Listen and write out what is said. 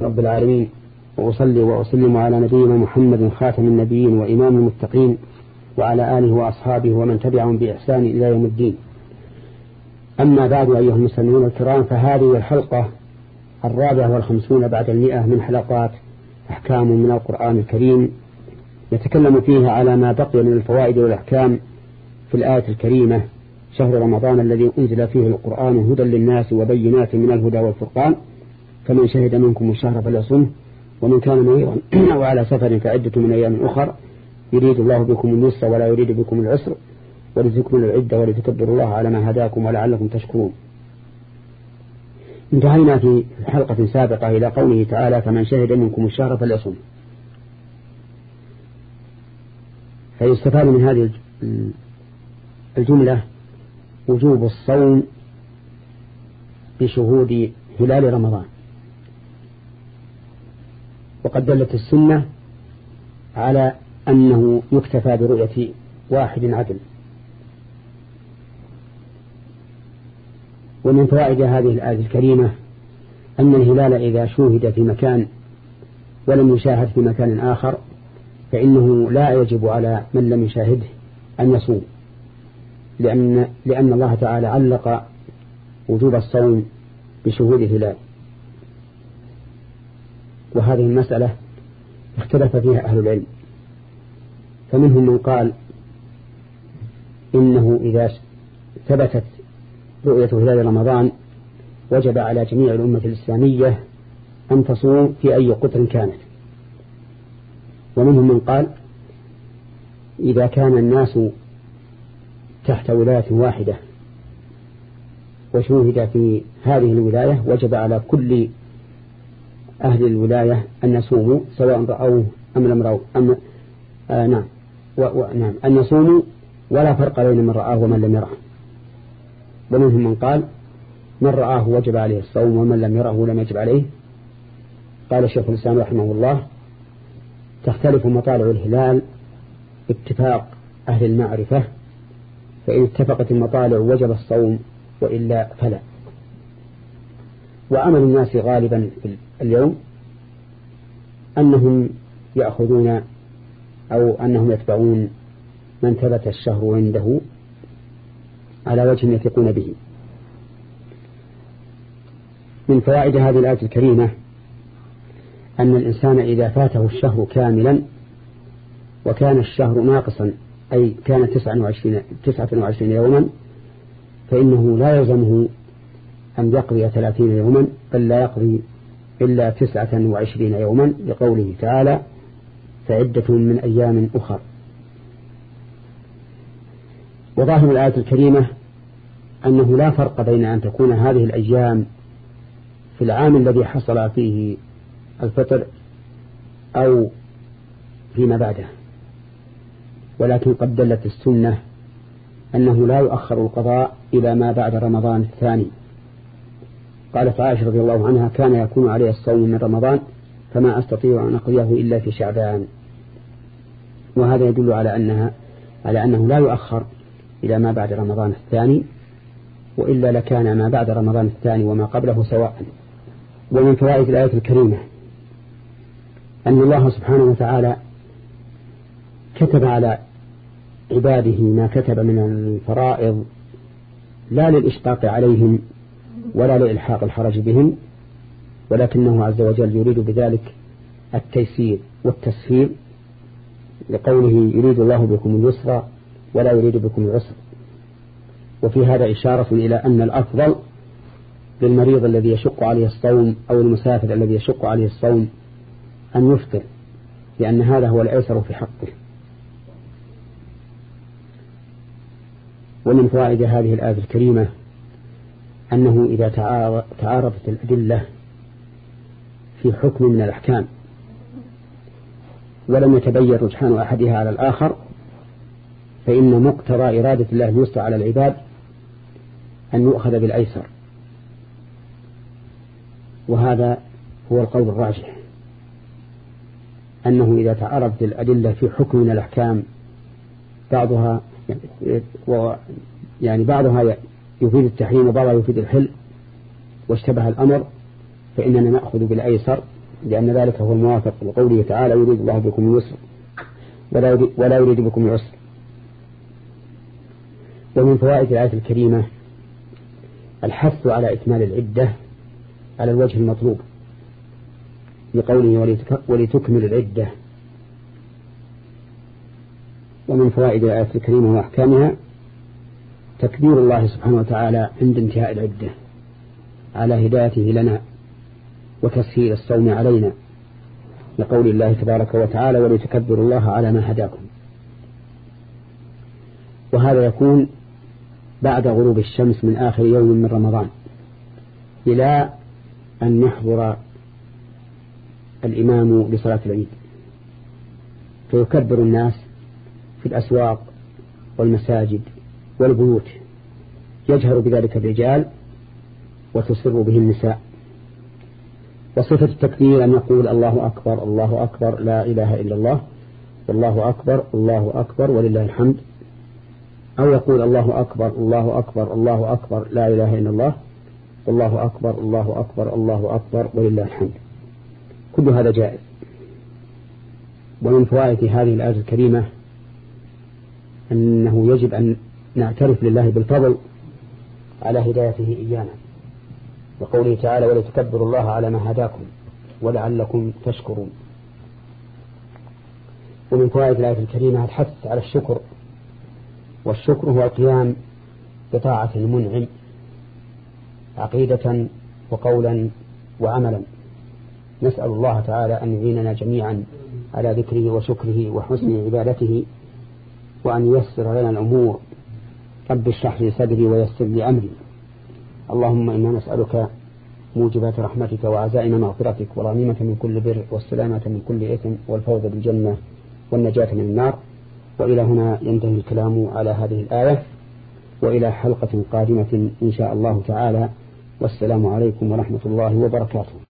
رب العالمين وأصلي وأسلم على نبينا محمد خاتم النبيين وإمام المتقين وعلى آله وأصحابه ومن تبعهم بإحسان إلى يوم الدين. أما بعد أيها المسلمون الكرام فهذه الحلقة الرابعة والخمسون بعد المئة من حلقات أحكام من القرآن الكريم. نتكلم فيها على ما بقي من الفوائد والأحكام في الآية الكريمة شهر رمضان الذي أنزل فيه القرآن هدى للناس وبينات من الهدى والفرقان. فمن شهد منكم الشهر فليصمه ومن كان مريضا أو على سفر فعدة من أيام أخر يريد الله بكم اليسر ولا يريد بكم العسر ولتكملوا العدة ولتكبروا الله على ما هداكم ولعلكم تشكرون. انتهينا في حلقة سابقة إلى قوله تعالى فمن شهد منكم الشهر فليصم. فيستفاد من هذه الجملة وجوب الصوم بشهود هلال رمضان. وقد دلت السنة على أنه يكتفى برؤية واحد عدل. ومن فوائد هذه الآية الكريمة أن الهلال إذا شوهد في مكان ولم يشاهد في مكان آخر فإنه لا يجب على من لم يشاهده أن يصوم. لأن, لأن الله تعالى علق وجوب الصوم بشهود الهلال. وهذه المسألة اختلف فيها أهل العلم. فمنهم من قال إنه إذا ثبتت رؤية هلال رمضان وجب على جميع الأمة الإسلامية أن تصوم في أي قطر كانت. ومنهم من قال إذا كان الناس تحت ولاية واحدة وشوهد في هذه الولاية وجب على كل أهل الولاية أن يصوموا سواء رأوه أم لم رأوا أم آه نعم. و و نعم. أن يصوموا ولا فرق بين من رآه ومن لم يره. ومنهم من قال من رآه وجب عليه الصوم ومن لم يره لم يجب عليه. قال الشيخ الإسلام رحمه الله تختلف مطالع الهلال اتفاق أهل المعرفة فإن اتفقت المطالع وجب الصوم وإلا فلا. وعمل الناس غالبا اليوم أنهم يأخذون أو أنهم يتبعون من ثبت الشهر عنده على وجه يثقون به. من فوائد هذه الآية الكريمة أن الإنسان إذا فاته الشهر كاملا وكان الشهر ناقصا أي كان تسعة وعشرين, تسعة وعشرين يوما فإنه لا يلزمه أن يقضي ثلاثين يوما بل لا يقضي إلا تسعة وعشرين يوما لقوله تعالى فعدة من أيام أخر. وظاهر الآية الكريمة أنه لا فرق بين أن تكون هذه الأيام في العام الذي حصل فيه الفطر أو فيما بعده. ولكن قد دلت السنة أنه لا يؤخر القضاء إلى ما بعد رمضان الثاني. قالت عائشة رضي الله عنها كان يكون علي الصوم من رمضان فما أستطيع أن أقضيه إلا في شعبان. وهذا يدل على أنها على أنه لا يؤخر إلى ما بعد رمضان الثاني وإلا لكان ما بعد رمضان الثاني وما قبله سواء. ومن فوائد الآية الكريمة أن الله سبحانه وتعالى كتب على عباده ما كتب من الفرائض لا للإشقاق عليهم ولا لإلحاق الحرج بهم ولكنه عز وجل يريد بذلك التيسير والتسهيل لقوله يريد الله بكم اليسر ولا يريد بكم العسر. وفي هذا إشارة إلى أن الأفضل للمريض الذي يشق عليه الصوم أو المسافر الذي يشق عليه الصوم أن يفطر لأن هذا هو الأيسر في حقه. ومن فوائد هذه الآية الكريمة أنه إذا تعارضت الأدلة في حكم من الأحكام ولم يتبين رجحان أحدها على الآخر فإن مقتضى إرادة الله اليسر على العباد أن يؤخذ بالأيسر. وهذا هو القول الراجح أنه إذا تعارضت الأدلة في حكم من الأحكام بعضها يعني بعضها يفيد التحريم وبعضها يفيد الحل واشتبه الأمر فإننا نأخذ بالأيسر لأن ذلك هو الموافق لقوله تعالى يريد الله بكم اليسر ولا يريد, بكم العسر. ومن فوائد الآية الكريمة الحث على إكمال العدة على الوجه المطلوب لقوله ولتكمل العدة. ومن فوائد الآية الكريمة وأحكامها تكبير الله سبحانه وتعالى عند انتهاء العدة على هدايته لنا وتسهيل الصوم علينا لقول الله تبارك وتعالى ولتكبروا الله على ما هداكم وهذا يكون بعد غروب الشمس من آخر يوم من رمضان إلى أن يحضر الإمام لصلاة العيد. فيكبر الناس في الأسواق والمساجد. والبيوت. يجهر بذلك الرجال وتسر به النساء. وصفة التكبير أن يقول الله أكبر الله أكبر لا إله إلا الله والله أكبر الله أكبر ولله الحمد. أو يقول الله أكبر الله أكبر الله أكبر لا إله إلا الله والله أكبر الله أكبر الله أكبر ولله الحمد. كل هذا جائز. ومن فوائد هذه الآية الكريمة أنه يجب أن نعترف لله بالفضل على هدايته إيانا. وقوله تعالى ولتكبروا الله على ما هداكم ولعلكم تشكرون. ومن فوائد الآية الكريمة الحث على الشكر. والشكر هو القيام بطاعة المنعم عقيدة وقولا وعملا. نسأل الله تعالى أن يعيننا جميعا على ذكره وشكره وحسن عبادته وأن ييسر لنا الأمور رب اشرح لي صدري ويسر لي أمري. اللهم إنا نسألك موجبات رحمتك وعزائم مغفرتك والغنيمة من كل بر والسلامة من كل إثم والفوز بالجنة والنجاة من النار. وإلى هنا ينتهي الكلام على هذه الآية. وإلى حلقة قادمة إن شاء الله تعالى. والسلام عليكم ورحمة الله وبركاته.